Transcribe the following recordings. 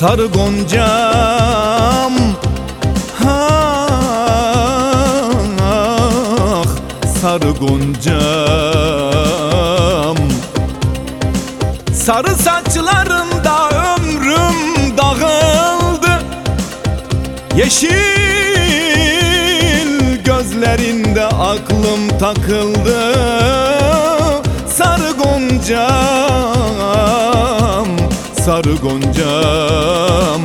Sarı goncam Ah sarı goncam Sarı saçlarında ömrüm dağıldı. Yeşil gözlerinde aklım takıldı. Sarı goncam, sarı goncam.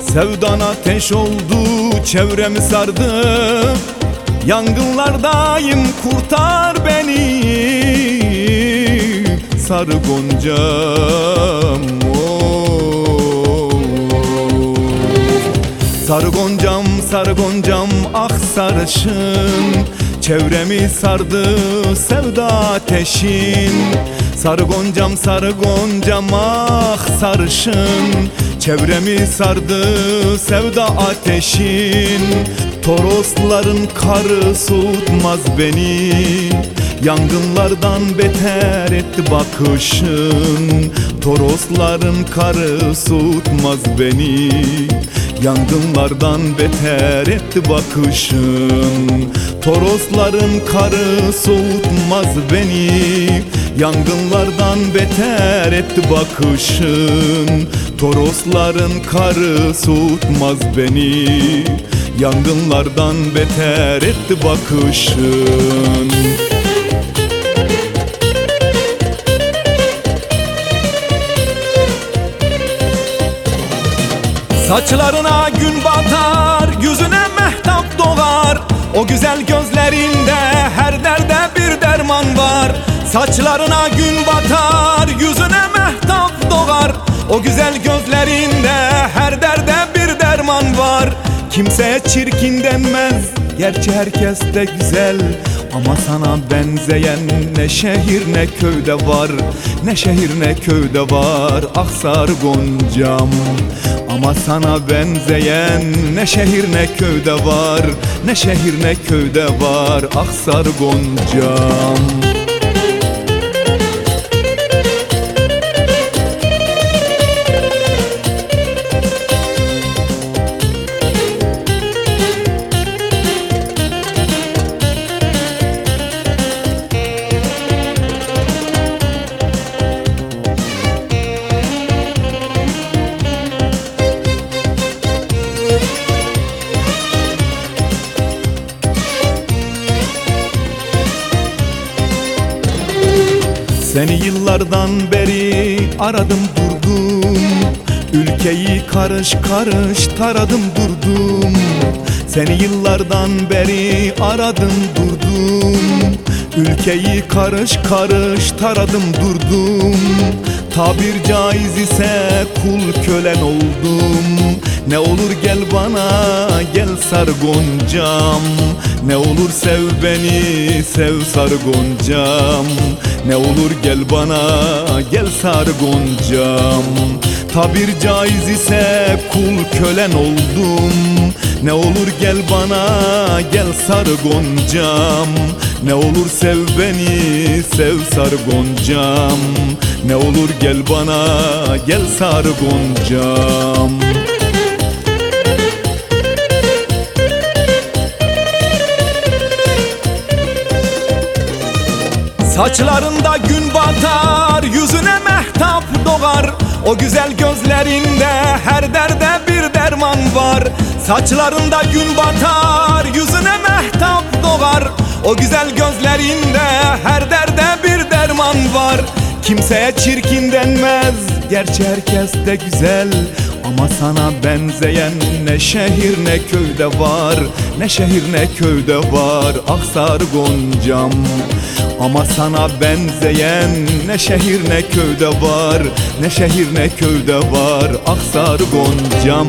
Sevdan ateş oldu, çevremi sardı. Yangınlardayım, kurtar beni. Sarı goncam oh. Sarı goncam, sarı goncam, ah sarışın Çevremi sardı sevda ateşin. Sarı goncam, sarı goncam, ah sarışın. Çevremi sardı sevda ateşin. Torosların karı soğutmaz beni. Yangınlardan beter etti bakışın. Torosların karı soğutmaz beni Yangınlardan beter etti bakışın. Torosların karı soğutmaz beni. Yangınlardan beter etti bakışın. Torosların karı soğutmaz beni. Yangınlardan beter etti bakışın Saçlarına gün batar, yüzüne mehtap doğar O güzel gözlerinde her derde bir derman var. Saçlarına gün batar, yüzüne mehtap doğar O güzel gözlerinde her derde bir derman var. Kimseye çirkin denmez, gerçi herkes de güzel. Ama sana benzeyen ne şehir ne köyde var. Ne şehir ne köyde var ah sarı goncam Ama sana benzeyen ne şehir ne köyde var Ne şehir ne köyde var ah sarı Seni yıllardan beri aradım durdum. Ülkeyi karış karış taradım durdum. Seni yıllardan beri aradım durdum. Ülkeyi karış karış taradım durdum. Tabir caiz ise kul kölen oldum. Ne olur gel bana sar goncam Ne olur sev beni sev sar goncam Ne olur gel bana gel sar goncam Tabir caiz ise kul kölen oldum. Ne olur gel bana gel sar goncam Ne olur sev beni sev sar goncam Ne olur gel bana gel sar goncam Saçlarında gün batar, yüzüne mehtap doğar. O güzel gözlerinde her derde bir derman var. Saçlarında gün batar, yüzüne mehtap doğar. O güzel gözlerinde her derde Kimseye çirkin denmez, gerçi herkes de güzel. Ama sana benzeyen ne şehir ne köyde var. Ne şehir ne köyde var. Ah sarı goncam Ama sana benzeyen ne şehir ne köyde var. Ne şehir ne köyde var. Ah sarı goncam